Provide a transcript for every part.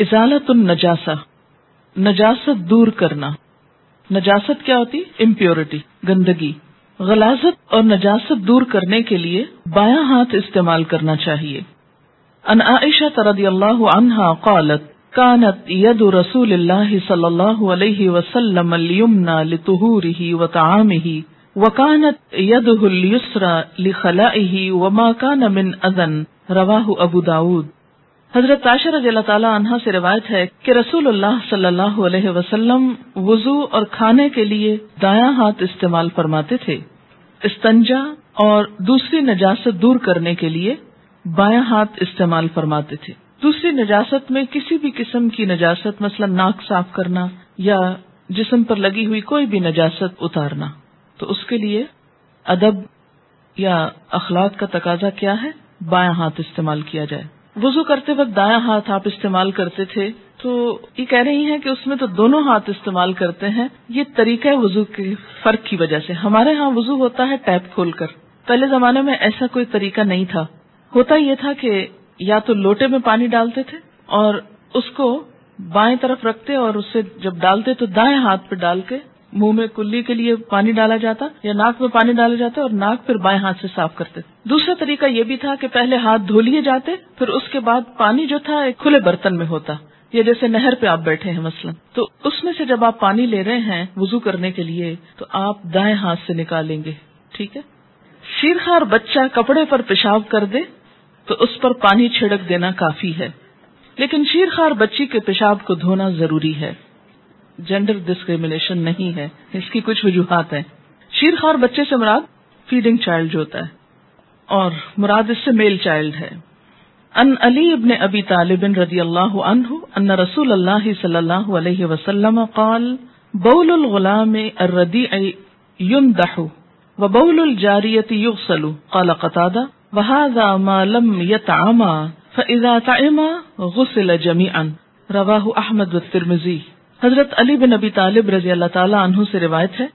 ازالت النجاسہ، نجاست دور کرنا۔ نجاست کیا ہوتی؟ امپیورٹی گندگی۔ غلازت اور نجاست دور کرنے کے لیے بایاں ہاتھ استعمال کرنا چاہیے۔ ان عائشہ رضی اللہ عنہا قالت كانت يد رسول الله صلى الله عليه وسلم اليمنى لطهوره وطعامه وكانت يده اليسرى لخلائه وما كان من اذن رواه ابو داود۔ حضرت عائشہ رضی اللہ تعالی عنہ سے روایت ہے کہ رسول اللہ صلی اللہ علیہ وسلم وضو اور کھانے کے لیے دایاں ہاتھ استعمال فرماتے تھے۔ استنجا اور دوسری نجاست دور کرنے کے لیے بایاں ہاتھ استعمال فرماتے تھے۔ دوسری نجاست میں کسی بھی قسم کی نجاست، مثلا ناک صاف کرنا یا جسم پر لگی ہوئی کوئی بھی نجاست اتارنا۔ تو اس کے لیے ادب یا اخلاق کا تقاضا کیا ہے؟ بایاں ہاتھ استعمال کیا جائے۔ وضو کرتے وقت دایاں ہاتھ آپ استعمال کرتے تھے تو یہ کہہ رہی ہیں کہ اس میں تو دونوں ہاتھ استعمال کرتے ہیں۔ یہ طریقہ وضو کے فرق کی وجہ سے۔ ہمارے ہاں وضو ہوتا ہے ٹیپ کھول کر۔ پہلے زمانے میں ایسا کوئی طریقہ نہیں تھا۔ ہوتا یہ تھا کہ یا تو لوٹے میں پانی ڈالتے تھے اور اس کو بائیں طرف رکھتے اور اسے جب ڈالتے تو دائیں ہاتھ پہ ڈال کے منہ میں کلی کے لیے پانی ڈالا جاتا یا ناک میں پانی ڈالا جاتا اور ناک پھر بائیں ہاتھ سے صاف کرتے۔ دوسرا طریقہ یہ بھی تھا کہ پہلے ہاتھ دھو لیے جاتے، پھر اس کے بعد پانی جو تھا ایک کھلے برتن میں ہوتا۔ یا جیسے نہر پہ آپ بیٹھے ہیں مثلا۔ تو اس میں سے جب آپ پانی لے رہے ہیں وضو کرنے کے لیے، تو آپ دائیں ہاتھ سے نکالیں گے۔ ٹھیک ہے؟ شیرخار بچہ کپڑے پر پیشاب کر دے، تو اس پر پانی چھڑک دینا کافی ہے۔ لیکن شیر خار بچی کے پیشاب کو دھونا ضروری ہے۔ جینڈر ڈسکریمنیشن نہیں ہے۔ اس کی کچھ وجوہات ہیں۔ شیر خار بچے سے مراد فیڈنگ چائلڈ جو ہوتا ہے اور مراد اس سے میل چائلڈ ہے۔ ان علی ابن ابی طالب رضی اللہ عنہ ان رسول اللہ صلی اللہ علیہ وسلم قال، بول الغلام الردیع يمدح وبول الجاریت یغسل قال قتادہ، وهذا ما لم يطعما فاذا طعما غسل جميعا رواه احمد والترمذي حضرت علی بن ابی طالب رضی اللہ تعالی عنہ سے روایت ہے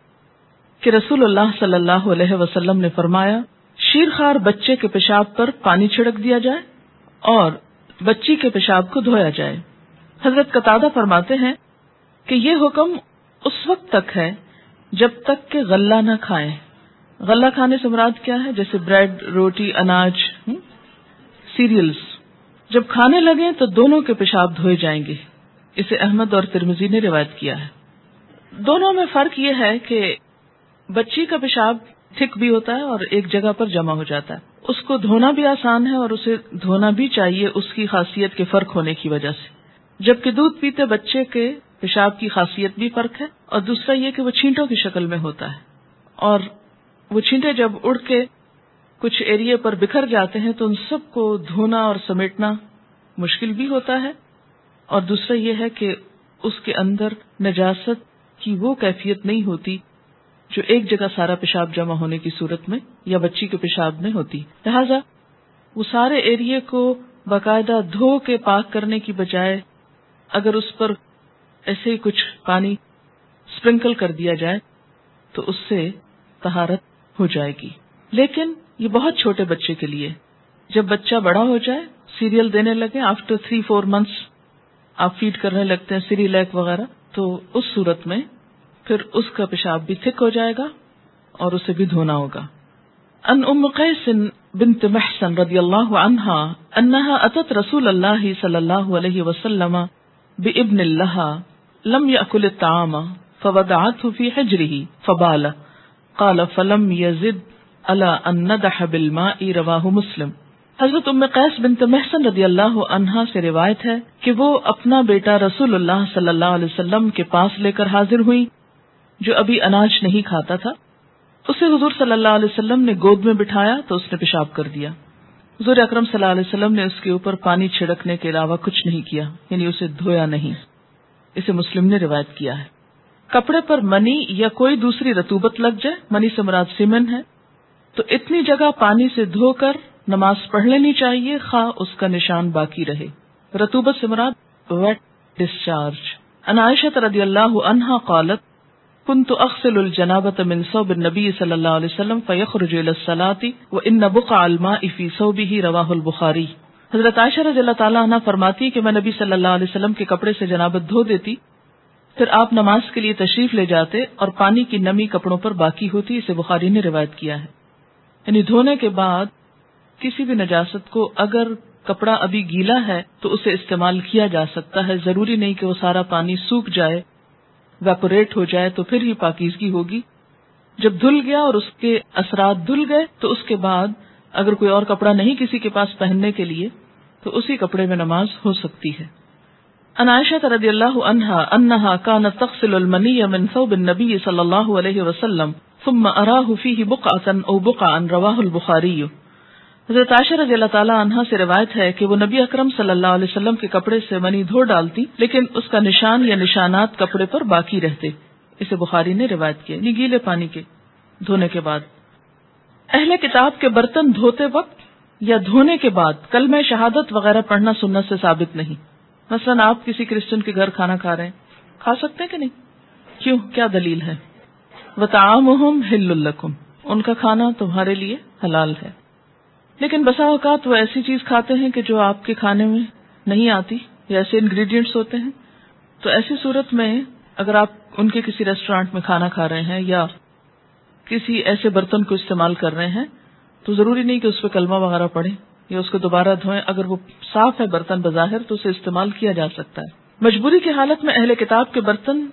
کہ رسول اللہ صلی اللہ علیہ وسلم نے فرمایا شیر خار بچے کے پیشاب پر پانی چھڑک دیا جائے اور بچی کے پیشاب کو دھویا جائے۔ حضرت قطادہ فرماتے ہیں کہ یہ حکم اس وقت تک ہے جب تک کہ غلہ نہ کھائیں۔ غلہ کھانے سے مراد کیا ہے؟ جیسے بریڈ، روٹی، اناج سیریلز۔ جب کھانے لگے تو دونوں کے پیشاب دھوئے جائیں گے۔ اسے احمد اور ترمزی نے روایت کیا ہے۔ دونوں میں فرق یہ ہے کہ بچی کا پیشاب تھک بھی ہوتا ہے اور ایک جگہ پر جمع ہو جاتا ہے۔ اس کو دھونا بھی آسان ہے اور اسے دھونا بھی چاہیے اس کی خاصیت کے فرق ہونے کی وجہ سے۔ جبکہ دودھ پیتے بچے کے پیشاب کی خاصیت بھی فرق ہے اور دوسرا یہ کہ وہ چھینٹوں کی شکل میں ہوتا ہے۔ اور وہ چھینٹے جب اڑ کے کچھ ایریے پر بکھر جاتے ہیں تو ان سب کو دھونا اور سمیٹنا مشکل بھی ہوتا ہے۔ اور دوسرا یہ ہے کہ اس کے اندر نجاست کی وہ کیفیت نہیں ہوتی جو ایک جگہ سارا پیشاب جمع ہونے کی صورت میں یا بچی کے پیشاب میں ہوتی۔ لہذا وہ سارے ایریے کو باقاعدہ دھو کے پاک کرنے کی بجائے اگر اس پر ایسے ہی کچھ پانی اسپرنکل کر دیا جائے تو اس سے تہارت ہو جائے گی۔ لیکن یہ بہت چھوٹے بچے کے لیے، جب بچہ بڑا ہو جائے، سیریل دینے لگے، آفٹر تھری، فور منتھس آپ فیڈ کرنے لگتے ہیں سری لیک وغیرہ، تو اس صورت میں پھر اس کا پیشاب بھی تھک ہو جائے گا اور اسے بھی دھونا ہوگا۔ ان ام قیس بنت محسن رضی اللہ عنہا انہا اتت رسول اللہ صلی اللہ علیہ وسلم بابن اللہ لم یأکل الطعام فوضعته في حجره فبال قال فلم يزد على ان ندح بالماء رواه مسلم۔ حضرت ام قیس بنت محسن رضی اللہ عنہا سے روایت ہے کہ وہ اپنا بیٹا رسول اللہ صلی اللہ علیہ وسلم کے پاس لے کر حاضر ہوئی، جو ابھی اناج نہیں کھاتا تھا۔ اسے حضور صلی اللہ علیہ وسلم نے گود میں بٹھایا تو اس نے پیشاب کر دیا۔ حضور اکرم صلی اللہ علیہ وسلم نے اس کے اوپر پانی چھڑکنے کے علاوہ کچھ نہیں کیا یعنی اسے دھویا نہیں۔ اسے مسلم نے روایت کیا ہے۔ کپڑے پر منی یا کوئی دوسری رتوبت لگ جائے، منی سے مراد سیمن ہے۔ تو اتنی جگہ پانی سے دھو کر نماز پڑھ لینی چاہیے، خواہ اس کا نشان باقی رہے۔ رتوبت سے مراد ویٹ ڈسچارج عنائشت رضی اللہ عنہا قالت كنت اغسل الجنابة من صوب النبي صلی اللہ علیہ وسلم فيخرج الى الصلاة وان بقع الماء في صوبه رواه البخاري حضرت عائشہ رضی اللہ تعالیٰ عنہ فرماتی کہ میں نبی صلی اللہ علیہ وسلم کے کپڑے سے جنابت دھو دیتی، پھر آپ نماز کے لیے تشریف لے جاتے اور پانی کی نمی کپڑوں پر باقی ہوتی، اسے بخاری نے روایت کیا ہے۔ یعنی دھونے کے بعد کسی بھی نجاست کو اگر کپڑا ابھی گیلا ہے تو اسے استعمال کیا جا سکتا ہے۔ ضروری نہیں کہ وہ سارا پانی سوکھ جائے ویپوریٹ ہو جائے تو پھر ہی پاکیزگی ہوگی۔ جب دھل گیا اور اس کے اثرات دھل گئے تو اس کے بعد اگر کوئی اور کپڑا نہیں کسی کے پاس پہننے کے لیے تو اسی کپڑے میں نماز ہو سکتی ہے۔ عنائشہ رضی اللہ عنہا انہا کانت تغسل المنی من ثوب النبی صلی اللہ علیہ وسلم ثم اراہ فیہ بقعتا او بقعا، رواہ البخاری۔ حضرت عائشہ رضی اللہ تعالیٰ عنہ سے روایت ہے کہ وہ نبی اکرم صلی اللہ علیہ وسلم کے کپڑے سے منی دھو ڈالتی، لیکن اس کا نشان یا نشانات کپڑے پر باقی رہتے۔ اسے بخاری نے روایت کیا یعنی گیلے پانی کے دھونے کے بعد۔ اہل کتاب کے برتن دھوتے وقت یا دھونے کے بعد کل میں شہادت وغیرہ پڑھنا سننا سے ثابت نہیں۔ مثلا آپ کسی کرسچن کے گھر کھانا کھا رہے ہیں، کھا سکتے ہیں کہ نہیں؟ کیوں؟ کیا دلیل ہے؟ بتام ہل الکم ان کا کھانا تمہارے لیے حلال ہے۔ لیکن بسا اوقات وہ ایسی چیز کھاتے ہیں کہ جو آپ کے کھانے میں نہیں آتی یا ایسے انگریڈینٹس ہوتے ہیں۔ تو ایسی صورت میں اگر آپ ان کے کسی ریسٹورینٹ میں کھانا کھا رہے ہیں یا کسی ایسے برتن کو استعمال کر رہے ہیں، تو ضروری نہیں کہ اس پہ کلمہ وغیرہ پڑے یا اس کو دوبارہ دھوئیں۔ اگر وہ صاف ہے برتن بظاہر، تو اسے استعمال کیا جا سکتا ہے۔ مجبوری کی حالت میں اہل کتاب کے برتن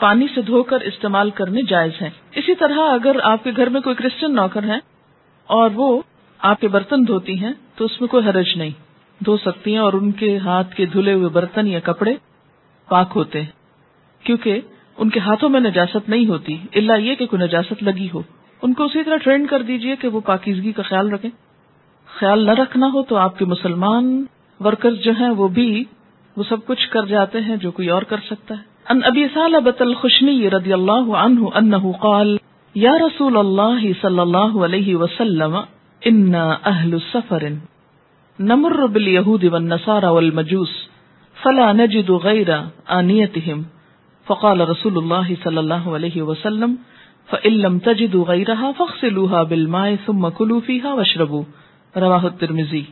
پانی سے دھو کر استعمال کرنے جائز ہیں۔ اسی طرح اگر آپ کے گھر میں کوئی کرسچن نوکر ہے اور وہ آپ کے برتن دھوتی ہیں تو اس میں کوئی حرج نہیں۔ دھو سکتی ہیں اور ان کے ہاتھ کے دھلے ہوئے برتن یا کپڑے پاک ہوتے ہیں۔ کیونکہ ان کے ہاتھوں میں نجاست نہیں ہوتی اللہ یہ کہ کوئی نجاست لگی ہو۔ ان کو اسی طرح ٹرینڈ کر دیجیے کہ وہ پاکیزگی کا خیال رکھیں۔ خیال نہ رکھنا ہو تو آپ کے مسلمان ورکر جو ہیں وہ بھی وہ سب کچھ کر جاتے ہیں جو کوئی اور کر سکتا ہے۔ ان ابی سالبۃ الخشنی رضی اللہ عنہ انه قال، یا رسول اللہ صلی اللہ علیہ وسلم ان اہل سفر نمر باليهود والنصارى والمجوس فلا نجد غير آنيتهم فقال رسول الله صلى الله عليه وسلم فإن لم تجدوا غيرها فاغسلوها بالماء ثم كلوا فيها واشربوا۔ رواه الترمذي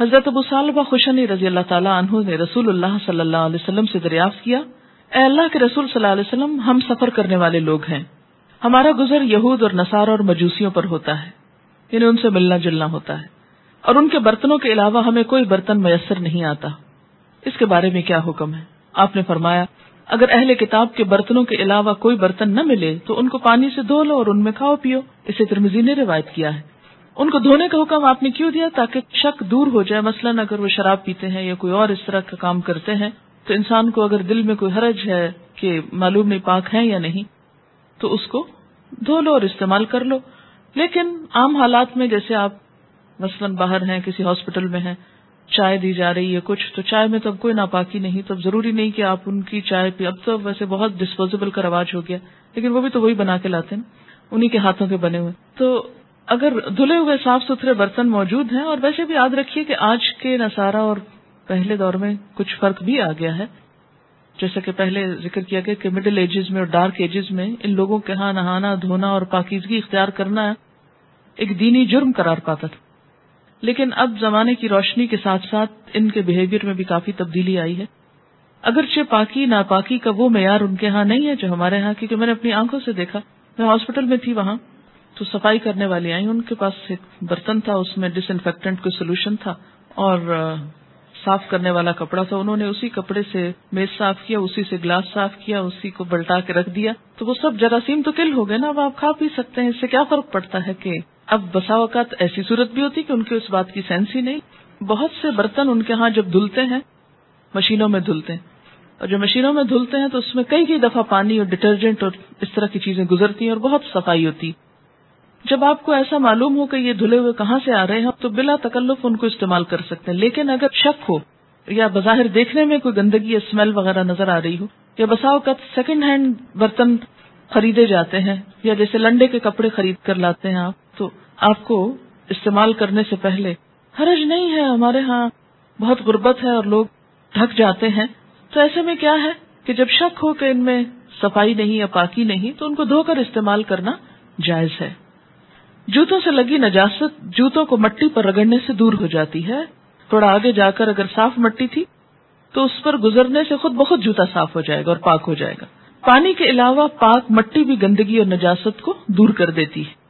حضرت ابو صالبہ خوشنی رضی اللہ تعالیٰ عنہ نے رسول اللہ صلی اللہ علیہ وسلم سے دریافت کیا، اے اللہ کے رسول صلی اللہ علیہ وسلم، ہم سفر کرنے والے لوگ ہیں۔ ہمارا گزر یہود اور نصارہ اور مجوسیوں پر ہوتا ہے۔ یعنی ان سے ملنا جلنا ہوتا ہے۔ اور ان کے برتنوں کے علاوہ ہمیں کوئی برتن میسر نہیں آتا۔ اس کے بارے میں کیا حکم ہے؟ آپ نے فرمایا، اگر اہل کتاب کے برتنوں کے علاوہ کوئی برتن نہ ملے، تو ان کو پانی سے دھو لو اور ان میں کھاؤ پیو۔ اسے ترمزی نے روایت کیا ہے۔ ان کو دھونے کا حکم آپ نے کیوں دیا تاکہ شک دور ہو جائے؟ مثلاً اگر وہ شراب پیتے ہیں یا کوئی اور اس طرح کا کام کرتے ہیں، تو انسان کو اگر دل میں کوئی حرج ہے کہ معلوم نہیں پاک ہے یا نہیں، تو اس کو دھو لو اور استعمال کر لو۔ لیکن عام حالات میں جیسے آپ مثلاً باہر ہیں، کسی ہاسپٹل میں ہیں، چائے دی جا رہی ہے کچھ، تو چائے میں تو اب کوئی ناپاکی نہیں، تو اب ضروری نہیں کہ آپ ان کی چائے پی، اب تو ویسے بہت ڈسپوزیبل کا رواج ہو گیا، لیکن وہ بھی تو وہی بنا کے لاتے ہیں انہیں کے ہاتھوں کے بنے ہوئے۔ تو اگر دھلے ہوئے، صاف ستھرے برتن موجود ہیں، اور ویسے بھی یاد رکھیے کہ آج کے نصارہ اور پہلے دور میں کچھ فرق بھی آ گیا ہے۔ جیسا کہ پہلے ذکر کیا گیا کہ مڈل ایجز میں اور ڈارک ایجز میں ان لوگوں کے ہاں نہانا، دھونا اور پاکیزگی اختیار کرنا ایک دینی جرم قرار پاتا تھا۔ لیکن اب زمانے کی روشنی کے ساتھ ساتھ ان کے بہیویئر میں بھی کافی تبدیلی آئی ہے۔ اگرچہ پاکی، ناپاکی کا وہ معیار ان کے ہاں نہیں ہے جو ہمارے ہاں کیونکہ میں نے اپنی آنکھوں سے دیکھا۔ میں ہاسپٹل میں تھی وہاں، تو صفائی کرنے والی آئی ان کے پاس ایک برتن تھا، اس میں ڈس انفیکٹنٹ کوئی سولوشن تھا اور صاف کرنے والا کپڑا تھا، انہوں نے اسی کپڑے سے میز صاف کیا، اسی سے گلاس صاف کیا، اسی کو بلٹا کے رکھ دیا۔ تو وہ سب جراثیم تو کل ہو گئے نا، اب آپ کھا پی سکتے ہیں، اس سے کیا فرق پڑتا ہے کہ اب بسا اوقات ایسی صورت بھی ہوتی کہ ان کی اس بات کی سینس ہی نہیں۔ بہت سے برتن ان کے ہاں جب دھلتے ہیں، مشینوں میں دھلتے ہیں۔ اور جو مشینوں میں دھلتے ہیں تو اس میں کئی کئی دفعہ پانی اور ڈٹرجنٹ اور اس طرح کی چیزیں گزرتی ہیں اور بہت صفائی ہوتی۔ جب آپ کو ایسا معلوم ہو کہ یہ دھلے ہوئے کہاں سے آ رہے ہیں تو بلا تکلف ان کو استعمال کر سکتے ہیں۔ لیکن اگر شک ہو یا بظاہر دیکھنے میں کوئی گندگی یا اسمیل وغیرہ نظر آ رہی ہو، یا بسا اوقات سیکنڈ ہینڈ برتن خریدے جاتے ہیں، یا جیسے لنڈے کے کپڑے خرید کر لاتے ہیں آپ، تو آپ کو استعمال کرنے سے پہلے حرج نہیں ہے۔ ہمارے ہاں بہت غربت ہے اور لوگ ڈھک جاتے ہیں۔ تو ایسے میں کیا ہے کہ جب شک ہو کہ ان میں صفائی نہیں یا پاکی نہیں، تو ان کو دھو کر استعمال کرنا جائز ہے۔ جوتوں سے لگی نجاست جوتوں کو مٹی پر رگڑنے سے دور ہو جاتی ہے۔ تھوڑا آگے جا کر اگر صاف مٹی تھی تو اس پر گزرنے سے خود بہت جوتا صاف ہو جائے گا اور پاک ہو جائے گا۔ پانی کے علاوہ پاک مٹی بھی گندگی اور نجاست کو دور کر دیتی ہے۔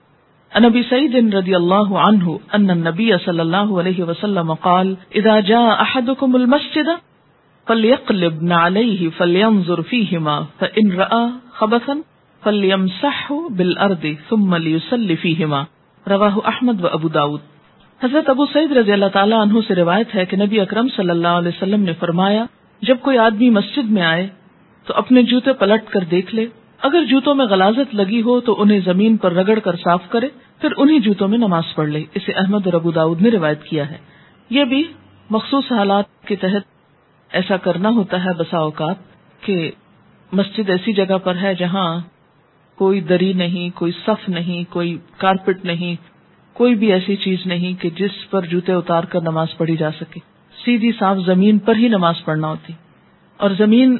نبی سعید رضی اللہ عنہ ان نبی صلی اللہ علیہ وسلم قال، اذا جاء احدكم المسجد فليقلب نعليه فلينظر فيهما فان راى خبثا فليمسحه بالارض ثم ليصلي فيهما۔ رواه احمد و ابو داود۔ حضرت ابو سعید رضی اللہ تعالیٰ عنہ سے روایت ہے کہ نبی اکرم صلی اللہ علیہ وسلم نے فرمایا، جب کوئی آدمی مسجد میں آئے تو اپنے جوتے پلٹ کر دیکھ لے۔ اگر جوتوں میں غلازت لگی ہو تو انہیں زمین پر رگڑ کر صاف کرے، پھر انہی جوتوں میں نماز پڑھ لے۔ اسے احمد اور ابو داود نے روایت کیا ہے۔ یہ بھی مخصوص حالات کے تحت ایسا کرنا ہوتا ہے بسا اوقات کہ مسجد ایسی جگہ پر ہے جہاں کوئی دری نہیں، کوئی صف نہیں، کوئی کارپٹ نہیں، کوئی بھی ایسی چیز نہیں کہ جس پر جوتے اتار کر نماز پڑھی جا سکے۔ سیدھی صاف زمین پر ہی نماز پڑھنا ہوتی۔ اور زمین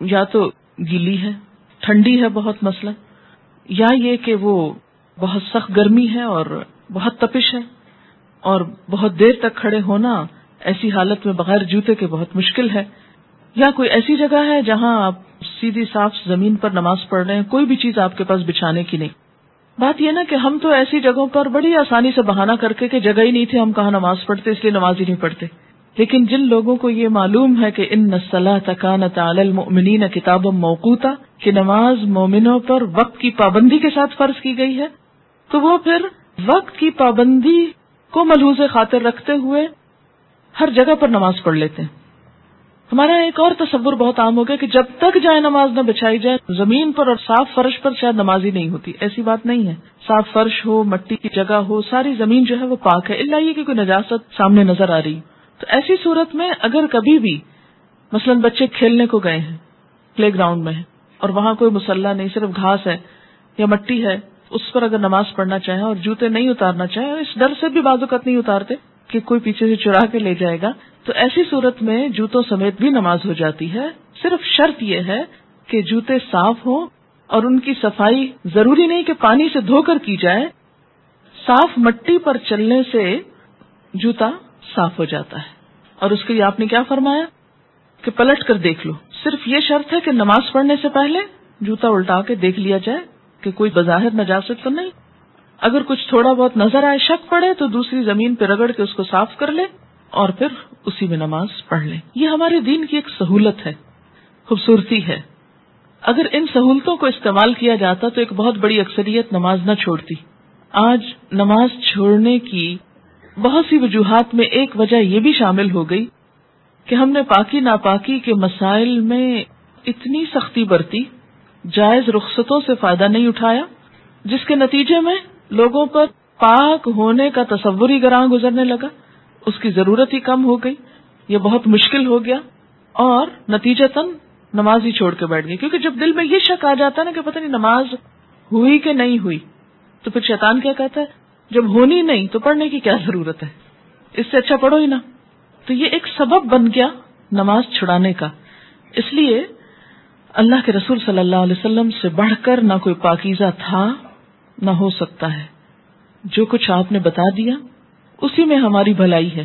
یا تو گیلی ہے، ٹھنڈی ہے بہت مسئلہ، یا یہ کہ وہ بہت سخت گرمی ہے اور بہت تپش ہے اور بہت دیر تک کھڑے ہونا ایسی حالت میں بغیر جوتے کے بہت مشکل ہے۔ یا کوئی ایسی جگہ ہے جہاں آپ سیدھی صاف زمین پر نماز پڑھ رہے ہیں، کوئی بھی چیز آپ کے پاس بچھانے کی نہیں۔ بات یہ نا کہ ہم تو ایسی جگہوں پر بڑی آسانی سے بہانا کر کے کہ جگہ ہی نہیں تھی، ہم کہاں نماز پڑھتے، اس لیے نماز ہی نہیں پڑھتے۔ لیکن جن لوگوں کو یہ معلوم ہے کہ ان نسلح تکان تعلمین کتاب موقوتا، کہ نماز مومنوں پر وقت کی پابندی کے ساتھ فرض کی گئی ہے، تو وہ پھر وقت کی پابندی کو ملحوظ خاطر رکھتے ہوئے ہر جگہ پر نماز پڑھ لیتے ہیں۔ ہمارا ایک اور تصور بہت عام ہو گیا کہ جب تک جائے نماز نہ بچائی جائے، زمین پر اور صاف فرش پر شاید نماز ہی نہیں ہوتی، ایسی بات نہیں ہے۔ صاف فرش ہو، مٹی کی جگہ ہو، ساری زمین جو ہے وہ پاک ہے اللہ یہ کہ کوئی نجاست سامنے نظر آ رہی۔ تو ایسی صورت میں اگر کبھی بھی مثلا بچے کھیلنے کو گئے ہیں، پلے گراؤنڈ میں اور وہاں کوئی مسلح نہیں، صرف گھاس ہے یا مٹی ہے، اس پر اگر نماز پڑھنا چاہیں اور جوتے نہیں اتارنا چاہیں، اس ڈر سے بھی بازوقت نہیں اتارتے کہ کوئی پیچھے سے چرا کے لے جائے گا۔ تو ایسی صورت میں جوتوں سمیت بھی نماز ہو جاتی ہے۔ صرف شرط یہ ہے کہ جوتے صاف ہوں اور ان کی صفائی ضروری نہیں کہ پانی سے دھو کر کی جائے۔ صاف مٹی پر چلنے سے جوتا صاف ہو جاتا ہے۔ اور اس کے لیے آپ نے کیا فرمایا؟ کہ پلٹ کر دیکھ لو۔ صرف یہ شرط ہے کہ نماز پڑھنے سے پہلے جوتا الٹا کے دیکھ لیا جائے کہ کوئی بظاہر نجاست تو نہیں۔ اگر کچھ تھوڑا بہت نظر آئے، شک پڑے تو دوسری زمین پہ رگڑ کے اس کو صاف کر لے۔ اور پھر اسی میں نماز پڑھ لے یہ ہمارے دین کی ایک سہولت ہے، خوبصورتی ہے۔ اگر ان سہولتوں کو استعمال کیا جاتا تو ایک بہت بڑی اکثریت نماز نہ چھوڑتی۔ آج نماز چھوڑنے کی بہت سی وجوہات میں ایک وجہ یہ بھی شامل ہو گئی کہ ہم نے پاکی ناپاکی کے مسائل میں اتنی سختی برتی، جائز رخصتوں سے فائدہ نہیں اٹھایا، جس کے نتیجے میں لوگوں پر پاک ہونے کا تصور ہی گراہ گزرنے لگا۔ اس کی ضرورت ہی کم ہو گئی، یہ بہت مشکل ہو گیا اور نتیجتاً نماز ہی چھوڑ کے بیٹھ گئی۔ کیونکہ جب دل میں یہ شک آ جاتا نا کہ پتہ نہیں نماز ہوئی کہ نہیں ہوئی، تو پھر شیطان کیا کہتا ہے؟ جب ہونی نہیں تو پڑھنے کی کیا ضرورت ہے؟ اس سے اچھا پڑھو ہی نا تو یہ ایک سبب بن گیا نماز چھڑانے کا۔ اس لیے اللہ کے رسول صلی اللہ علیہ وسلم سے بڑھ کر نہ کوئی پاکیزہ تھا، نہ ہو سکتا ہے۔ جو کچھ آپ نے بتا دیا اسی میں ہماری بھلائی ہے۔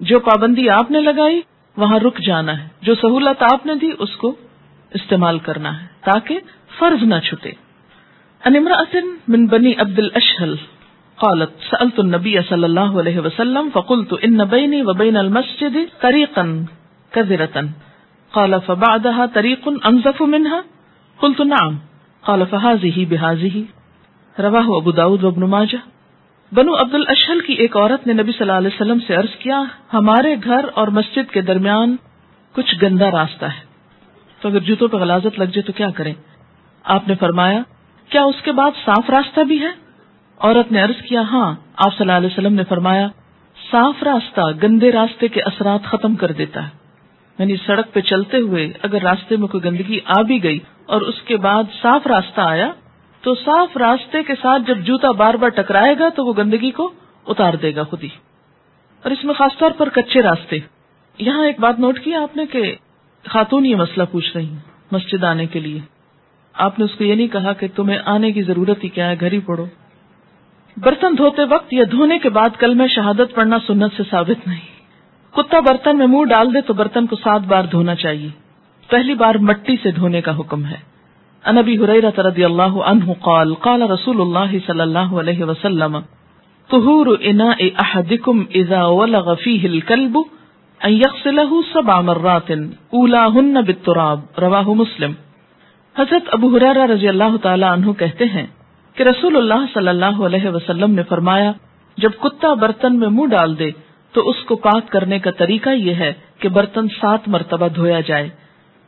جو پابندی آپ نے لگائی، وہاں رک جانا ہے۔ جو سہولت آپ نے دی، اس کو استعمال کرنا ہے، تاکہ فرض نہ چھٹے۔ من بنی عبد الاشحل قالت، سألت النبي صلى الله عليه وسلم، فقلت ان بيني وبين المسجد طريقا كذرة قال، فبعدها طريق انزف منها؟ قلت، نعم. قال، فهذه بهذه. رواه ابو داود وابن ماجه بنو عبد الاشحل کی ایک عورت نے نبی صلی اللہ علیہ وسلم سے عرض کیا، ہمارے گھر اور مسجد کے درمیان کچھ گندا راستہ ہے۔ تو اگر جوتوں پہ غلازت لگ جائے تو کیا کریں؟ آپ نے فرمایا، کیا اس کے بعد صاف راستہ بھی ہے؟ عورت نے عرض کیا ہاں آپ صلی اللہ علیہ وسلم نے فرمایا، صاف راستہ گندے راستے کے اثرات ختم کر دیتا ہے۔ یعنی سڑک پہ چلتے ہوئے اگر راستے میں کوئی گندگی آ بھی گئی اور اس کے بعد صاف راستہ آیا تو صاف راستے کے ساتھ جب جوتا بار بار ٹکرائے گا تو وہ گندگی کو اتار دے گا خود ہی۔ اور اس میں خاص طور پر کچے راستے۔ یہاں ایک بات نوٹ کیا آپ نے کہ خاتون یہ مسئلہ پوچھ رہی ہیں مسجد آنے کے لیے۔ آپ نے اس کو یہ نہیں کہا کہ تمہیں آنے کی ضرورت ہی کیا ہے، گھر ہی پڑھو۔ برتن دھوتے وقت یا دھونے کے بعد کل میں شہادت پڑھنا سنت سے ثابت نہیں۔ کتا برتن میں منہ ڈال دے تو برتن کو سات بار دھونا چاہیے۔ پہلی بار مٹی سے دھونے کا حکم ہے۔ انبی حریرہ رضی اللہ عنہ قال قال رسول اللہ صلی اللہ علیہ وسلم، طہور اناء احدکم اذا ولغ فیہ الكلب ان یغسلہ سبع مرات اولاہن بالتراب، رواہ مسلم۔ حضرت ابو حریرہ رضی اللہ تعالی عنہ کہتے ہیں کہ رسول اللہ صلی اللہ علیہ وسلم نے فرمایا، جب کتا برتن میں منہ ڈال دے تو اس کو پاک کرنے کا طریقہ یہ ہے کہ برتن سات مرتبہ دھویا جائے۔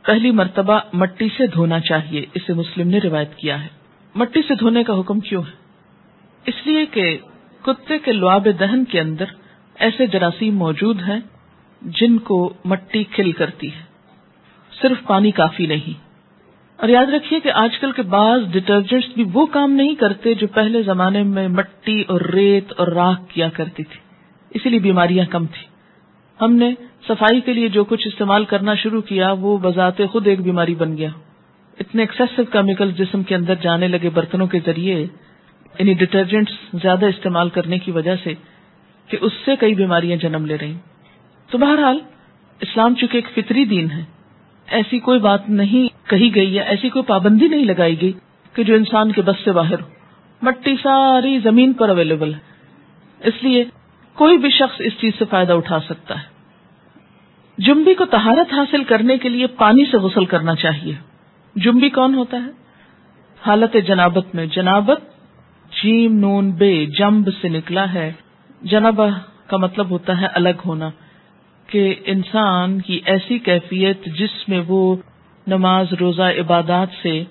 پہلی مرتبہ مٹی سے دھونا چاہیے، اسے مسلم نے روایت کیا ہے۔ مٹی سے دھونے کا حکم کیوں ہے؟ اس لیے کہ کتے کے لواب دہن کے اندر ایسے جراثیم موجود ہیں جن کو مٹی کھل کرتی ہے۔ صرف پانی کافی نہیں۔ اور یاد رکھیے کہ آج کل کے بعض ڈٹرجنٹس بھی وہ کام نہیں کرتے جو پہلے زمانے میں مٹی اور ریت اور راکھ کیا کرتی تھی۔ اسی لیے بیماریاں کم تھی ہم نے صفائی کے لیے جو کچھ استعمال کرنا شروع کیا، وہ بذات خود ایک بیماری بن گیا۔ اتنے ایکسیسو کیمیکل جسم کے اندر جانے لگے برتنوں کے ذریعے یعنی ڈٹرجنٹس زیادہ استعمال کرنے کی وجہ سے، کہ اس سے کئی بیماریاں جنم لے رہی۔ تو بہرحال، اسلام چونکہ ایک فطری دین ہے، ایسی کوئی بات نہیں کہی گئی یا ایسی کوئی پابندی نہیں لگائی گئی کہ جو انسان کے بس سے باہر ہو۔ مٹی ساری زمین پر اویلیبل ہے۔ اس لیے کوئی بھی شخص اس چیز سے فائدہ اٹھا سکتا ہے۔ جمبی کو تہارت حاصل کرنے کے لیے پانی سے غسل کرنا چاہیے۔ جمبی کون ہوتا ہے؟ حالت جنابت میں۔ جنابت، جیم، نون، بے، جمب سے نکلا ہے۔ جنابہ کا مطلب ہوتا ہے الگ ہونا، کہ انسان کی ایسی کیفیت جس میں وہ نماز، روزہ، عبادات سے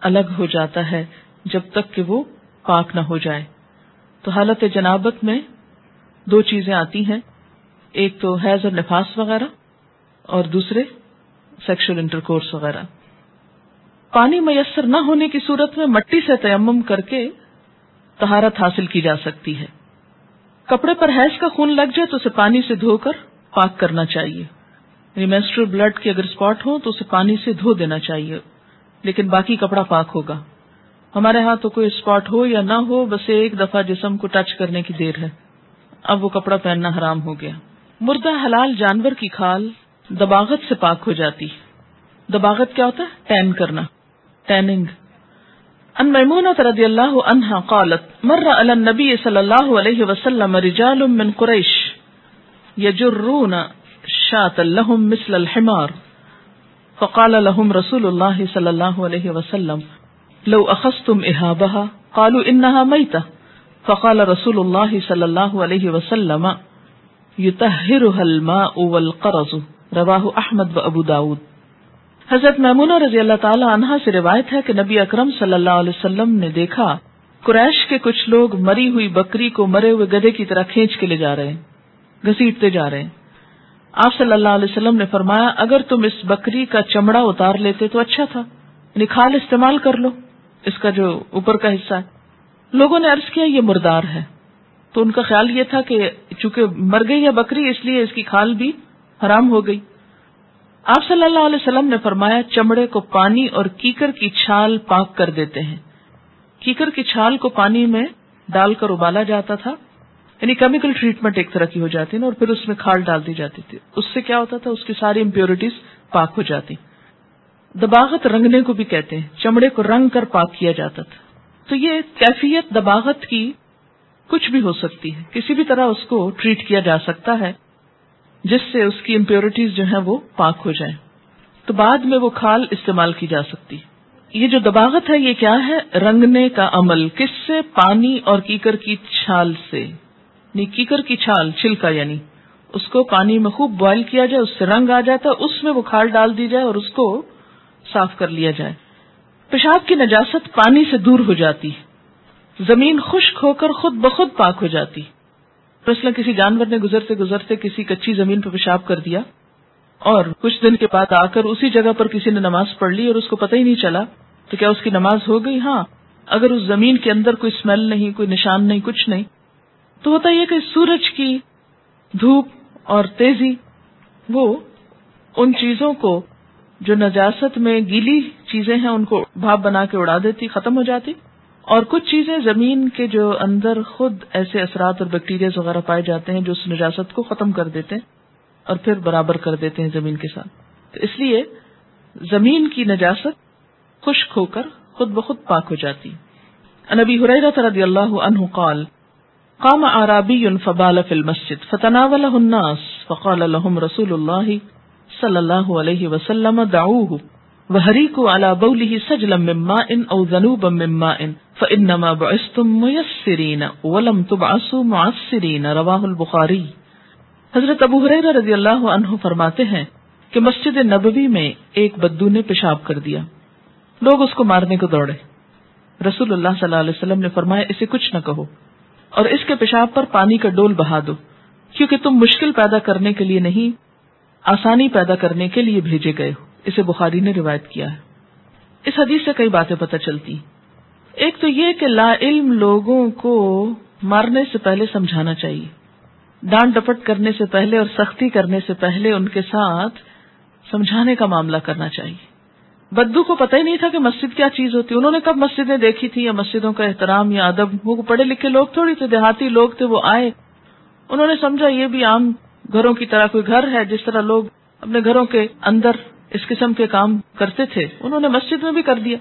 الگ ہو جاتا ہے جب تک کہ وہ پاک نہ ہو جائے۔ تو حالت جنابت میں دو چیزیں آتی ہیں، ایک تو حیض اور نفاس وغیرہ اور دوسرے سیکشل انٹر کورس وغیرہ۔ پانی میسر نہ ہونے کی صورت میں مٹی سے تیمم کر کے تہارت حاصل کی جا سکتی ہے۔ کپڑے پر حیض کا خون لگ جائے تو اسے پانی سے دھو کر پاک کرنا چاہیے۔ ریمیسٹر بلڈ کے اگر اسپاٹ ہو تو اسے پانی سے دھو دینا چاہیے، لیکن باقی کپڑا پاک ہوگا۔ ہمارے ہاں تو کوئی اسپاٹ ہو یا نہ ہو، بس ایک دفعہ جسم کو ٹچ کرنے کی دیر ہے۔ اب وہ کپڑا پہننا حرام ہو گیا۔ مردہ حلال جانور کی کھال دباغت سے پاک ہو جاتی۔ دباغت کیا ہوتا ہے؟ ٹین کرنا۔ ٹیننگ۔ ان میمونة رضی اللہ عنہا قالت، مر علی النبی صلی اللہ علیہ وسلم رجال من قریش یجرون شات لهم مثل الحمار۔ فقال لهم رسول الله صلى الله عليه وسلم، لو اخذتم اهابها قالوا انها ميته فقال رسول اللہ صلی اللہ علیہ وسلم يطهرها الماء والقرض. رواہ احمد و ابو داود. حضرت میمونہ رضی اللہ تعالی عنہا سے روایت ہے کہ نبی اکرم صلی اللہ علیہ وسلم نے دیکھا، قریش کے کچھ لوگ مری ہوئی بکری کو مرے ہوئے گدے کی طرح کھینچ کے لے جا رہے ہیں، گھسیٹتے جا رہے ہیں۔ آپ صلی اللہ علیہ وسلم نے فرمایا، اگر تم اس بکری کا چمڑا اتار لیتے تو اچھا تھا یعنی کھال استعمال کر لو، اس کا جو اوپر کا حصہ ہے۔ لوگوں نے عرض کیا، یہ مردار ہے۔ تو ان کا خیال یہ تھا کہ چونکہ مر گئی ہے بکری، اس لیے اس کی کھال بھی حرام ہو گئی۔ آپ صلی اللہ علیہ وسلم نے فرمایا، چمڑے کو پانی اور کیکر کی چھال پاک کر دیتے ہیں۔ کیکر کی چھال کو پانی میں ڈال کر ابالا جاتا تھا۔ یعنی کیمیکل ٹریٹمنٹ ایک طرح کی ہو جاتی نا اور پھر اس میں کھال ڈال دی جاتی تھی۔ اس سے کیا ہوتا تھا؟ اس کی ساری امپیورٹیز پاک ہو جاتی۔ دباغت رنگنے کو بھی کہتے ہیں۔ چمڑے کو رنگ کر پاک کیا جاتا تھا۔ تو یہ کیفیت دباغت کی کچھ بھی ہو سکتی ہے۔ کسی بھی طرح اس کو ٹریٹ کیا جا سکتا ہے جس سے اس کی امپیورٹیز جو ہیں وہ پاک ہو جائیں۔ تو بعد میں وہ کھال استعمال کی جا سکتی یہ جو دباغت ہے، یہ کیا ہے؟ رنگنے کا عمل۔ کس سے؟ پانی اور کیکر کی چھال سے۔ یعنی کیکر کی چھال، چھلکا یعنی۔ اس کو پانی میں خوب بوائل کیا جائے، اس سے رنگ آ جاتا ہے اس میں وہ کھال ڈال دی جائے اور اس کو صاف کر لیا جائے۔ پیشاب کی نجاست پانی سے دور ہو جاتی زمین خشک ہو کر خود بخود پاک ہو جاتی۔ مثلا کسی جانور نے گزرتے گزرتے کسی کچی زمین پہ پیشاب کر دیا اور کچھ دن کے بعد آ کر اسی جگہ پر کسی نے نماز پڑھ لی اور اس کو پتہ ہی نہیں چلا تو کیا اس کی نماز ہو گئی؟ ہاں اگر اس زمین کے اندر کوئی اسمیل نہیں، کوئی نشان نہیں، کچھ نہیں، تو ہوتا یہ کہ سورج کی دھوپ اور تیزی، وہ ان چیزوں کو جو نجاست میں گیلی چیزیں ہیں ان کو بھاپ بنا کے اڑا دیتی، ختم ہو جاتی۔ اور کچھ چیزیں زمین کے جو اندر خود ایسے اثرات اور بیکٹیریاز وغیرہ پائے جاتے ہیں جو اس نجاست کو ختم کر دیتے ہیں اور پھر برابر کر دیتے ہیں زمین کے ساتھ۔ تو اس لیے زمین کی نجاست خشک ہو کر خود بخود پاک ہو جاتی۔ نبی حریرت رضی اللہ عنہ قال، قام عرابی فبال فی المسجد فتناوله الناس، فقال لهم رسول الله صلی اللہ علیہ وسلم دعوه وحریکو على بوله سجلا من ماء او ذنوبا من ماء فانما بعثتم ميسرين ولم تبعثوا معسرين، رواه البخاری حضرت ابو حریرہ رضی اللہ عنہ فرماتے ہیں کہ مسجد نبوی میں ایک بدو نے پیشاب کر دیا۔ لوگ اس کو مارنے کو دوڑے۔ رسول اللہ صلی اللہ علیہ وسلم نے فرمایا، اسے کچھ نہ کہو، اور اس کے پیشاب پر پانی کا ڈول بہا دو، کیونکہ تم مشکل پیدا کرنے کے لیے نہیں آسانی پیدا کرنے کے لیے بھیجے گئے ہو۔ اسے بخاری نے روایت کیا ہے۔ اس حدیث سے کئی باتیں پتہ چلتی۔ ایک تو یہ کہ لا علم لوگوں کو مارنے سے پہلے سمجھانا چاہیے۔ ڈانٹ ڈپٹ کرنے سے پہلے اور سختی کرنے سے پہلے ان کے ساتھ سمجھانے کا معاملہ کرنا چاہیے۔ بدو کو پتہ ہی نہیں تھا کہ مسجد کیا چیز ہوتی۔ انہوں نے کب مسجدیں دیکھی تھی یا مسجدوں کا احترام یا ادب۔ وہ پڑھے لکھے لوگ تھوڑی تھے، دیہاتی لوگ تھے، وہ آئے۔ انہوں نے سمجھا یہ بھی عام گھروں کی طرح کوئی گھر ہے جس طرح لوگ اپنے گھروں کے اندر اس قسم کے کام کرتے تھے، انہوں نے مسجد میں بھی کر دیا۔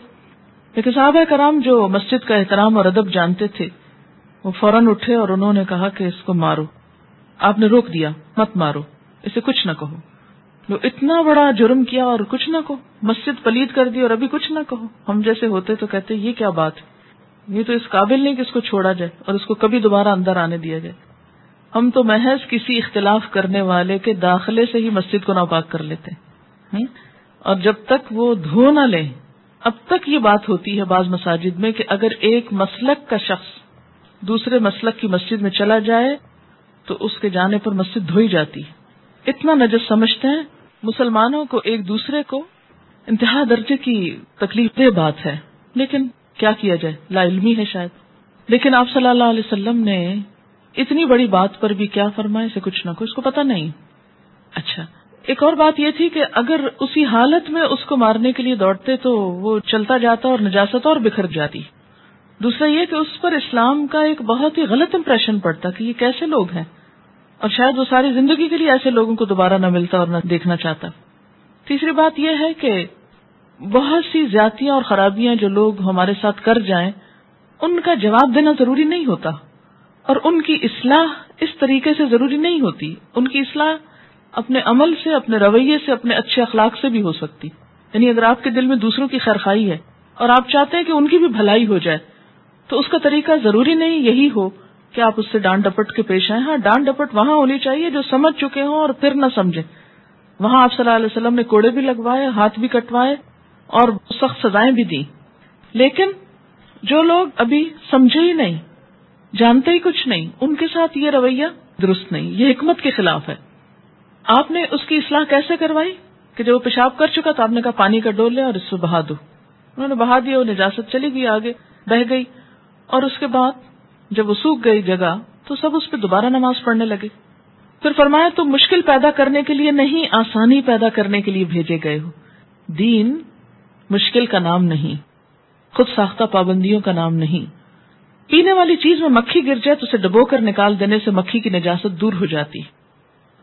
لیکن صاحب کرام جو مسجد کا احترام اور ادب جانتے تھے، وہ فوراً اٹھے اور انہوں نے کہا کہ اس کو مارو۔ آپ نے روک دیا، مت مارو، اسے کچھ نہ کہو۔ اتنا بڑا جرم کیا اور کچھ نہ کہو، مسجد پلید کر دی اور ابھی کچھ نہ کہو۔ ہم جیسے ہوتے تو کہتے، یہ کیا بات ہے؟ یہ تو اس قابل نہیں کہ اس کو چھوڑا جائے اور اس کو کبھی دوبارہ اندر آنے دیا جائے۔ ہم تو محض کسی اختلاف کرنے والے کے داخلے سے ہی مسجد کو ناپاک کر لیتے ہیں۔ اور جب تک وہ دھو نہ لیں، اب تک یہ بات ہوتی ہے بعض مساجد میں کہ اگر ایک مسلک کا شخص دوسرے مسلک کی مسجد میں چلا جائے تو اس کے جانے پر مسجد دھوئی جاتی اتنا نجس سمجھتے ہیں مسلمانوں کو ایک دوسرے کو انتہا درجے کی تکلیف دہ بات ہے۔ لیکن کیا کیا جائے؟ لا علمی ہے شاید۔ لیکن آپ صلی اللہ علیہ وسلم نے اتنی بڑی بات پر بھی کیا فرمایا اسے کچھ نہ کچھ، اس کو پتا نہیں۔ اچھا ایک اور بات یہ تھی کہ اگر اسی حالت میں اس کو مارنے کے لیے دوڑتے تو وہ چلتا جاتا اور نجاست اور بکھر جاتی۔ دوسرا یہ کہ اس پر اسلام کا ایک بہت ہی غلط امپریشن پڑتا کہ یہ کیسے لوگ ہیں۔ اور شاید وہ ساری زندگی کے لیے ایسے لوگوں کو دوبارہ نہ ملتا اور نہ دیکھنا چاہتا۔ تیسری بات یہ ہے کہ بہت سی زیادتیاں اور خرابیاں جو لوگ ہمارے ساتھ کر جائیں، ان کا جواب دینا ضروری نہیں ہوتا۔ اور ان کی اصلاح اس طریقے سے ضروری نہیں ہوتی۔ ان کی اصلاح اپنے عمل سے، اپنے رویے سے، اپنے اچھے اخلاق سے بھی ہو سکتی۔ یعنی اگر آپ کے دل میں دوسروں کی خیرخائی ہے اور آپ چاہتے ہیں کہ ان کی بھی بھلائی ہو جائے، تو اس کا طریقہ ضروری نہیں، یہی ہو کہ آپ اس سے ڈانٹ ڈپٹ کے پیش آئے ہاں ڈانٹ ڈپٹ وہاں ہونی چاہیے جو سمجھ چکے ہوں اور پھر نہ سمجھے وہاں آپ صلی اللہ علیہ وسلم نے کوڑے بھی لگوائے، ہاتھ بھی کٹوائے اور سخت سزائیں بھی دی لیکن جو لوگ ابھی سمجھے ہی نہیں جانتے ہی کچھ نہیں۔ ان کے ساتھ یہ رویہ درست نہیں، یہ حکمت کے خلاف ہے۔ آپ نے اس کی اصلاح کیسے کروائی؟ کہ جب وہ پیشاب کر چکا تو آپ نے کہا، پانی کا ڈول لے اور اس سے بہا دو۔ انہوں نے بہا دیا، وہ نجاست چلی گئی، آگے بہ گئی۔ اور اس کے بعد جب وہ سوکھ گئی جگہ، تو سب اس پہ دوبارہ نماز پڑھنے لگے۔ پھر فرمایا، تم مشکل پیدا کرنے کے لیے نہیں، آسانی پیدا کرنے کے لیے بھیجے گئے ہو۔ دین مشکل کا نام نہیں، خود ساختہ پابندیوں کا نام نہیں۔ پینے والی چیز میں مکھی گر جائے تو اسے ڈبو کر نکال دینے سے مکھی کی نجاست دور ہو جاتی۔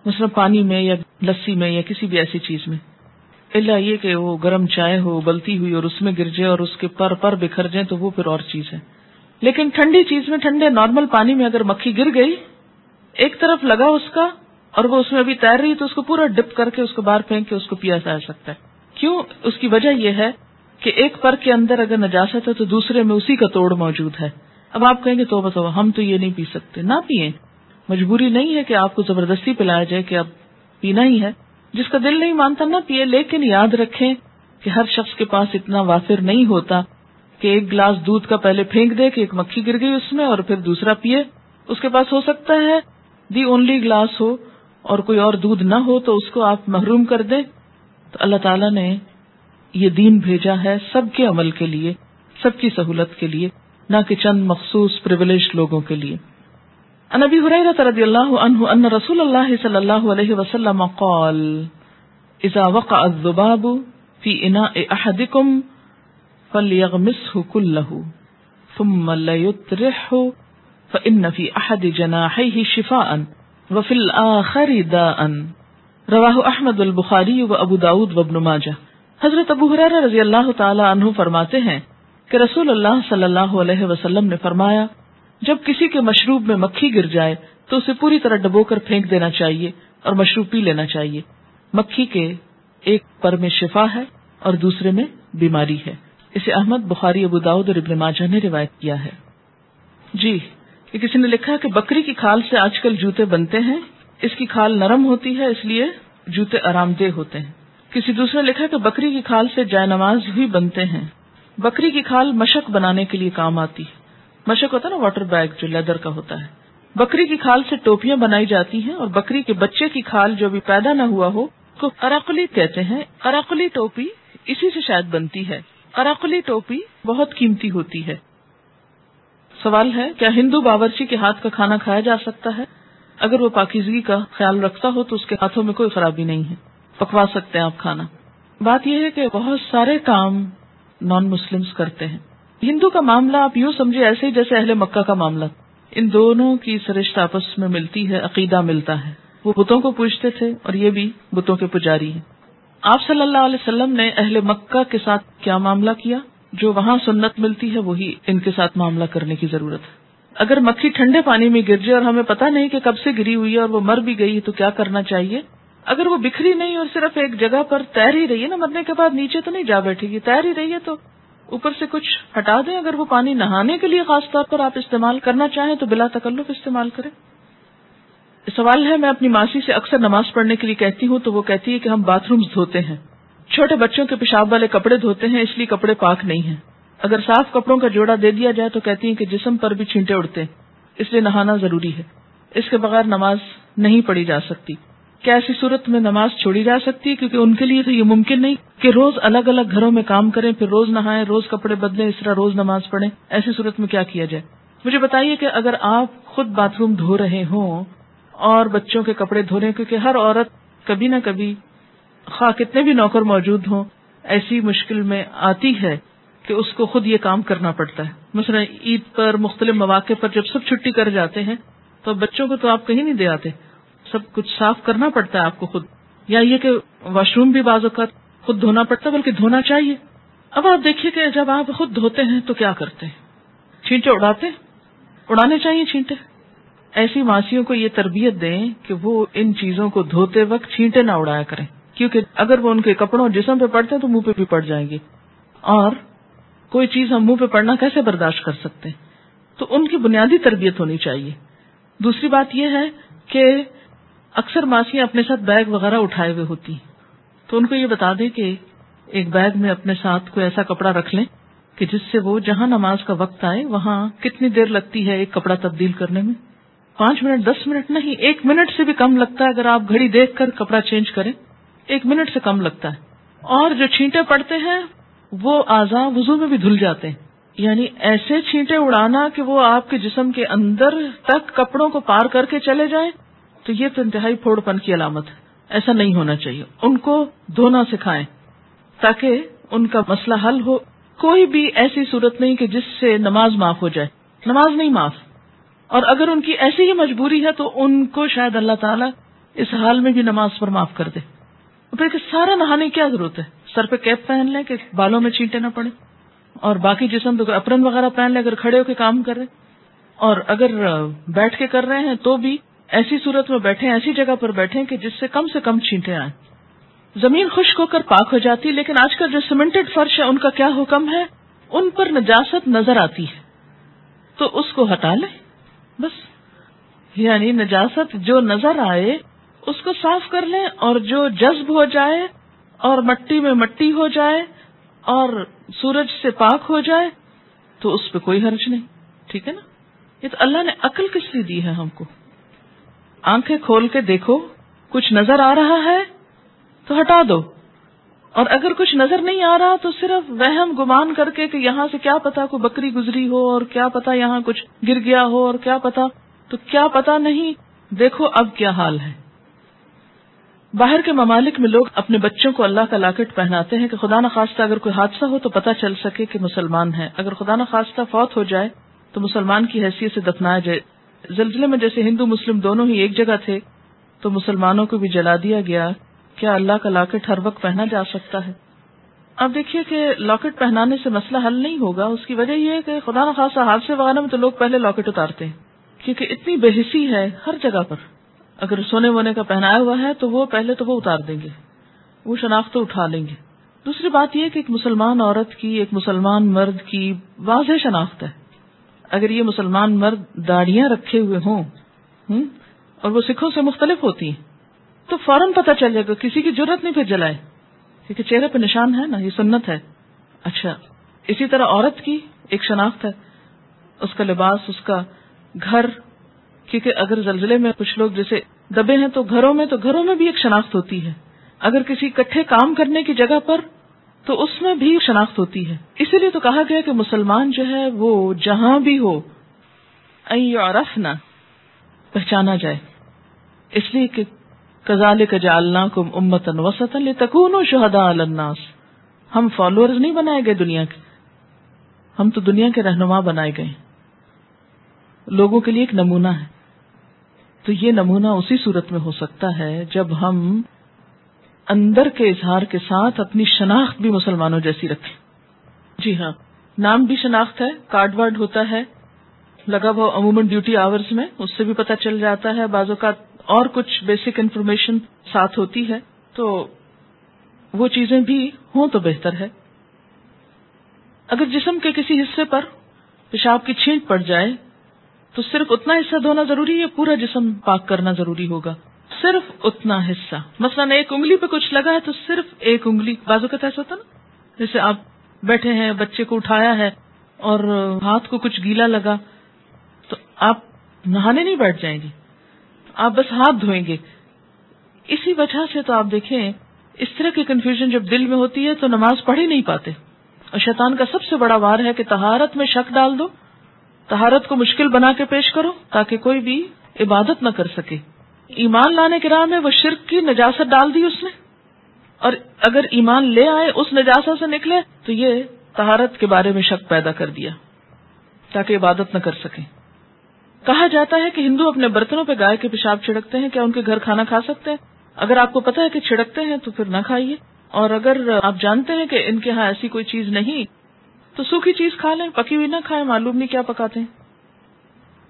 مثلاً پانی میں یا لسی میں یا کسی بھی ایسی چیز میں۔ اللہ یہ کہ وہ گرم چائے ہو بلتی ہوئی اور اس میں گر جائے اور اس کے پر پر بکھر جائے تو وہ پھر اور چیز ہے۔ لیکن ٹھنڈی چیز میں، ٹھنڈے نارمل پانی میں اگر مکھی گر گئی، ایک طرف لگا اس کا اور وہ اس میں ابھی تیر رہی تو اس کو پورا ڈپ کر کے اس کو باہر پھینک کے اس کو پیا جا سکتا ہے۔ کیوں؟ اس کی وجہ یہ ہے کہ ایک پر کے اندر اگر نجاست ہے تو دوسرے میں اسی کا توڑ موجود ہے۔ اب آپ کہیں گے تو بتاؤ ہم تو یہ نہیں پی سکتے، نہ پیئے مجبوری نہیں ہے کہ آپ کو زبردستی پلایا جائے کہ اب پینا ہی ہے۔ جس کا دل نہیں مانتا نہ پیے لیکن یاد رکھیں کہ ہر شخص کے پاس اتنا وافر نہیں ہوتا کہ ایک گلاس دودھ کا پہلے پھینک دے کہ ایک مکھی گر گئی اس میں اور پھر دوسرا پیے اس کے پاس ہو سکتا ہے، دی اونلی گلاس ہو اور کوئی اور دودھ نہ ہو تو اس کو آپ محروم کر دیں۔ تو اللہ تعالیٰ نے یہ دین بھیجا ہے سب کے عمل کے لیے، سب کی سہولت کے لیے۔ نہ کہ چند مخصوص پرولیج لوگوں کے لیے۔ نبی حریرت رضی اللہ عنہ ان رسول اللہ صلی اللہ علیہ وسلم قال، اذا وقع الذباب في اناء احدكم فليغمسه كله ثم ليطرحه فإن في أحد جناحيه شفاء وفي الآخر داء۔ رواہ احمد، البخاری و ابو داود و ابن ماجہ۔ حضرت ابو حرار رضی اللہ تعالی عنہ فرماتے ہیں کہ رسول اللہ صلی اللہ علیہ وسلم نے فرمایا، جب کسی کے مشروب میں مکھی گر جائے، تو اسے پوری طرح ڈبو کر پھینک دینا چاہیے اور مشروب پی لینا چاہیے۔ مکھی کے ایک پر میں شفا ہے اور دوسرے میں بیماری ہے۔ اسے احمد، بخاری، ابو داود اور ابن ماجہ نے روایت کیا ہے۔ جی کسی نے لکھا کہ بکری کی کھال سے آج کل جوتے بنتے ہیں۔ اس کی کھال نرم ہوتی ہے، اس لیے جوتے آرام دہ ہوتے ہیں۔ کسی دوسرے لکھا کہ بکری کی کھال سے جائے نماز بھی بنتے ہیں۔ بکری کی کھال مشق بنانے کے لیے کام آتی ہے۔ مشق ہوتا ہے نا واٹر بیگ جو لیدر کا ہوتا ہے۔ بکری کی کھال سے ٹوپیاں بنائی جاتی ہیں اور بکری کے بچے کی کھال جو بھی پیدا نہ ہوا ہو کو اراقلی کہتے ہیں۔ اراقلی ٹوپی اسی سے شاید بنتی ہے۔ اراقلی ٹوپی بہت قیمتی ہوتی ہے۔ سوال ہے، کیا ہندو باورچی کے ہاتھ کا کھانا کھایا جا سکتا ہے؟ اگر وہ پاکیزگی کا خیال رکھتا ہو تو اس کے ہاتھوں میں کوئی خرابی نہیں ہے۔ پکوا سکتے ہیں آپ کھانا۔ بات یہ ہے کہ بہت سارے کام نان مسلم کرتے ہیں۔ ہندو کا معاملہ آپ یوں سمجھے ایسے ہی جیسے اہل مکہ کا معاملہ۔ ان دونوں کی سرشت آپس میں ملتی ہے، عقیدہ ملتا ہے۔ وہ بتوں کو پوچھتے تھے اور یہ بھی بتوں کے پجاری ہیں۔ آپ صلی اللہ علیہ وسلم نے اہل مکہ کے ساتھ کیا معاملہ کیا؟ جو وہاں سنت ملتی ہے، وہی ان کے ساتھ معاملہ کرنے کی ضرورت ہے۔ اگر مکھی ٹھنڈے پانی میں گر جائے اور ہمیں پتا نہیں کہ کب سے گری ہوئی ہے اور وہ مر بھی گئی تو کیا کرنا چاہیے؟ اگر وہ بکھری نہیں اور صرف ایک جگہ پر تیر ہی رہی ہے نا، مرنے کے بعد نیچے تو نہیں جا بیٹھے گی تیر ہی رہی ہے تو اوپر سے کچھ ہٹا دیں۔ اگر وہ پانی نہانے کے لیے خاص طور پر آپ استعمال کرنا چاہیں تو بلا تکلف استعمال کریں۔ سوال ہے، میں اپنی ماسی سے اکثر نماز پڑھنے کے لیے کہتی ہوں تو وہ کہتی ہے کہ ہم باتھ روم دھوتے ہیں۔ چھوٹے بچوں کے پیشاب والے کپڑے دھوتے ہیں، اس لیے کپڑے پاک نہیں ہیں۔ اگر صاف کپڑوں کا جوڑا دے دیا جائے تو کہتی ہیں کہ جسم پر بھی چھینٹے اڑتے ہیں۔ اس لیے نہانا ضروری ہے۔ اس کے بغیر نماز نہیں پڑھی جا سکتی۔ کیا ایسی صورت میں نماز چھوڑی جا سکتی ہے؟ کیونکہ ان کے لیے تو یہ ممکن نہیں کہ روز الگ الگ گھروں میں کام کریں، پھر روز نہائیں، روز کپڑے بدلیں، اس طرح روز نماز پڑھیں۔ ایسی صورت میں کیا کیا جائے؟ مجھے بتائیے کہ اگر آپ خود باتھ روم دھو رہے ہوں اور بچوں کے کپڑے دھو رہے ہیں، کیونکہ ہر عورت کبھی نہ کبھی خواہ کتنے بھی نوکر موجود ہوں، ایسی مشکل میں آتی ہے کہ اس کو خود یہ کام کرنا پڑتا ہے۔ مثلا عید پر مختلف مواقع پر جب سب چھٹی کر جاتے ہیں، تو بچوں کو تو آپ کہیں نہیں دے آتے۔ سب کچھ صاف کرنا پڑتا ہے آپ کو خود۔ یا یہ کہ واش روم بھی بعض اوقات خود دھونا پڑتا ہے، بلکہ دھونا چاہیے۔ اب آپ دیکھیے کہ جب آپ خود دھوتے ہیں تو کیا کرتے ہیں؟ چھینٹے اڑاتے اڑانے چاہیے چھینٹے۔ ایسی ماسیوں کو یہ تربیت دیں کہ وہ ان چیزوں کو دھوتے وقت چھینٹے نہ اڑایا کریں۔ کیونکہ اگر وہ ان کے کپڑوں اور جسم پہ پڑتے ہیں تو منہ پہ بھی پڑ جائیں گے۔ اور کوئی چیز ہم منہ پہ پڑنا کیسے برداشت کر سکتے ہیں؟ تو ان کی بنیادی تربیت ہونی چاہیے۔ دوسری بات یہ ہے کہ اکثر ماسیاں اپنے ساتھ بیگ وغیرہ اٹھائے ہوئے ہوتی ہیں۔ تو ان کو یہ بتا دیں کہ ایک بیگ میں اپنے ساتھ کوئی ایسا کپڑا رکھ لیں کہ جس سے وہ جہاں نماز کا وقت آئے، وہاں کتنی دیر لگتی ہے ایک کپڑا تبدیل کرنے میں؟ پانچ منٹ، دس منٹ نہیں، ایک منٹ سے بھی کم لگتا ہے اگر آپ گھڑی دیکھ کر کپڑا چینج کریں۔ ایک منٹ سے کم لگتا ہے۔ اور جو چھینٹے پڑتے ہیں، وہ آزا وزو میں بھی دھل جاتے ہیں۔ یعنی ایسے چھینٹے اڑانا کہ وہ آپ کے جسم کے اندر تک کپڑوں کو پار کر کے چلے جائیں۔ تو یہ تو انتہائی پھوڑ پن کی علامت ہے۔ ایسا نہیں ہونا چاہیے۔ ان کو دھونا سکھائیں تاکہ ان کا مسئلہ حل ہو۔ کوئی بھی ایسی صورت نہیں کہ جس سے نماز معاف ہو جائے۔ نماز نہیں معاف۔ اور اگر ان کی ایسی ہی مجبوری ہے تو ان کو شاید اللہ تعالیٰ اس حال میں بھی نماز پر معاف کر دے۔ پھر سارا نہانے کی کیا ضرورت ہے؟ سر پہ کیپ پہن لیں کہ بالوں میں چینٹے نہ پڑے اور باقی جسم تو اپرن وغیرہ پہن لیں اگر کھڑے ہو کے کام کر رہے اور اگر بیٹھ کے کر رہے ہیں تو بھی ایسی صورت میں بیٹھے ایسی جگہ پر بیٹھے کہ جس سے کم سے کم چھینٹے آئیں۔ زمین خشک ہو کر پاک ہو جاتی، لیکن آج کل جو سیمنٹڈ فرش ہے، ان کا کیا حکم ہے؟ ان پر نجاست نظر آتی ہے۔ تو اس کو ہٹا لیں۔ بس یعنی نجاست جو نظر آئے، اس کو صاف کر لیں اور جو جذب ہو جائے اور مٹی میں مٹی ہو جائے اور سورج سے پاک ہو جائے، تو اس پہ کوئی حرج نہیں۔ ٹھیک ہے نا؟ یہ تو اللہ نے عقل کس لیے دی ہے ہم کو؟ آنکھیں کھول کے دیکھو، کچھ نظر آ رہا ہے تو ہٹا دو۔ اور اگر کچھ نظر نہیں آ رہا تو صرف وہم گمان کر کے کہ یہاں سے کیا پتا کو بکری گزری ہو اور کیا پتا یہاں کچھ گر گیا ہو اور کیا پتا۔ تو کیا پتا نہیں، دیکھو اب کیا حال ہے۔ باہر کے ممالک میں لوگ اپنے بچوں کو اللہ کا لاکٹ پہناتے ہیں کہ خدا نخواستہ اگر کوئی حادثہ ہو تو پتہ چل سکے کہ مسلمان ہے اگر خدا نخواستہ فوت ہو جائے تو مسلمان کی حیثیت سے دفنایا جائے۔ زلزلے میں جیسے ہندو مسلم دونوں ہی ایک جگہ تھے، تو مسلمانوں کو بھی جلا دیا گیا، کیا اللہ کا لاکٹ ہر وقت پہنا جا سکتا ہے؟ اب دیکھیے کہ لاکٹ پہنانے سے مسئلہ حل نہیں ہوگا، اس کی وجہ یہ ہے کہ خدا نخواستہ حادثے وغیرہ میں تو لوگ پہلے لاکٹ اتارتے ہیں، کیونکہ اتنی بے حسی ہے ہر جگہ پر۔ اگر سونے وونے کا پہنایا ہوا ہے تو وہ پہلے تو وہ اتار دیں گے، وہ شناخت تو اٹھا لیں گے۔ دوسری بات یہ کہ ایک مسلمان عورت کی، ایک مسلمان مرد کی واضح شناخت ہے۔ اگر یہ مسلمان مرد داڑیاں رکھے ہوئے ہوں اور وہ سکھوں سے مختلف ہوتی ہیں تو فوراً پتہ چل جائے گا، کسی کی ضرورت نہیں پھر جلائے۔ کیونکہ چہرے پہ نشان ہے نا، یہ سنت ہے۔ اچھا اسی طرح عورت کی ایک شناخت ہے۔ اس کا لباس، اس کا گھر، کیونکہ اگر زلزلے میں کچھ لوگ جیسے دبے ہیں تو گھروں میں، تو گھروں میں بھی ایک شناخت ہوتی ہے۔ اگر کسی کٹھے کام کرنے کی جگہ پر تو اس میں بھی شناخت ہوتی ہے۔ اسی لیے تو کہا گیا کہ مسلمان جو ہے وہ جہاں بھی ہو عرف نہ پہچانا جائے۔ اس لیے کہ کزال کجالنا کم امتن وسط تکون و شہدا الناس۔ ہم فالوور نہیں بنائے گئے دنیا کے۔ ہم تو دنیا کے رہنما بنائے گئے۔ لوگوں کے لیے ایک نمونہ ہے۔ تو یہ نمونہ اسی صورت میں ہو سکتا ہے جب ہم اندر کے اظہار کے ساتھ اپنی شناخت بھی مسلمانوں جیسی رکھیں۔ جی ہاں نام بھی شناخت ہے، کارڈ وارڈ ہوتا ہے۔ لگا ہوا عموماً ڈیوٹی آورز میں اس سے بھی پتہ چل جاتا ہے، بعض اوقات اور کچھ بیسک انفارمیشن ساتھ ہوتی ہے۔ تو وہ چیزیں بھی ہوں تو بہتر ہے۔ اگر جسم کے کسی حصے پر پیشاب کی چھینٹ پڑ جائے، تو صرف اتنا حصہ دھونا ضروری ہے، پورا جسم پاک کرنا ضروری ہوگا۔ صرف اتنا حصہ۔ مثلا ایک انگلی پہ کچھ لگا ہے تو صرف ایک انگلی۔ بازو کا ایسا ہوتا نا، جیسے آپ بیٹھے ہیں، بچے کو اٹھایا ہے اور ہاتھ کو کچھ گیلا لگا، تو آپ نہانے نہیں بیٹھ جائیں گے آپ بس ہاتھ دھوئیں گے۔ اسی وجہ سے تو آپ دیکھیں، اس طرح کی کنفیوژن جب دل میں ہوتی ہے تو نماز پڑھ ہی نہیں پاتے۔ اور شیطان کا سب سے بڑا وار ہے کہ تہارت میں شک ڈال دو۔ تہارت کو مشکل بنا کے پیش کرو تاکہ کوئی بھی عبادت نہ کر سکے۔ ایمان لانے کے راہ میں وہ شرک کی نجاست ڈال دی اس نے۔ اور اگر ایمان لے آئے، اس نجاست سے نکلے، تو یہ تہارت کے بارے میں شک پیدا کر دیا، تاکہ عبادت نہ کر سکے کہا جاتا ہے کہ ہندو اپنے برتنوں پہ گائے کے پیشاب چھڑکتے ہیں، کیا ان کے گھر کھانا کھا سکتے ہیں؟ اگر آپ کو پتا ہے کہ چھڑکتے ہیں، تو پھر نہ کھائیے۔ اور اگر آپ جانتے ہیں کہ ان کے ہاں ایسی کوئی چیز نہیں، تو سوکھی چیز کھا لیں، پکی ہوئی نہ کھائیں، معلوم نہیں کیا پکاتے ہیں۔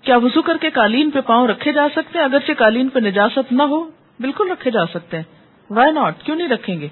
کیا وزو کر کے قالین پہ پاؤں رکھے جا سکتے ہیں؟ اگرچہ قالین پہ نجاست نہ ہو، بالکل رکھے جا سکتے ہیں۔ وائی ناٹ کیوں نہیں رکھیں گے؟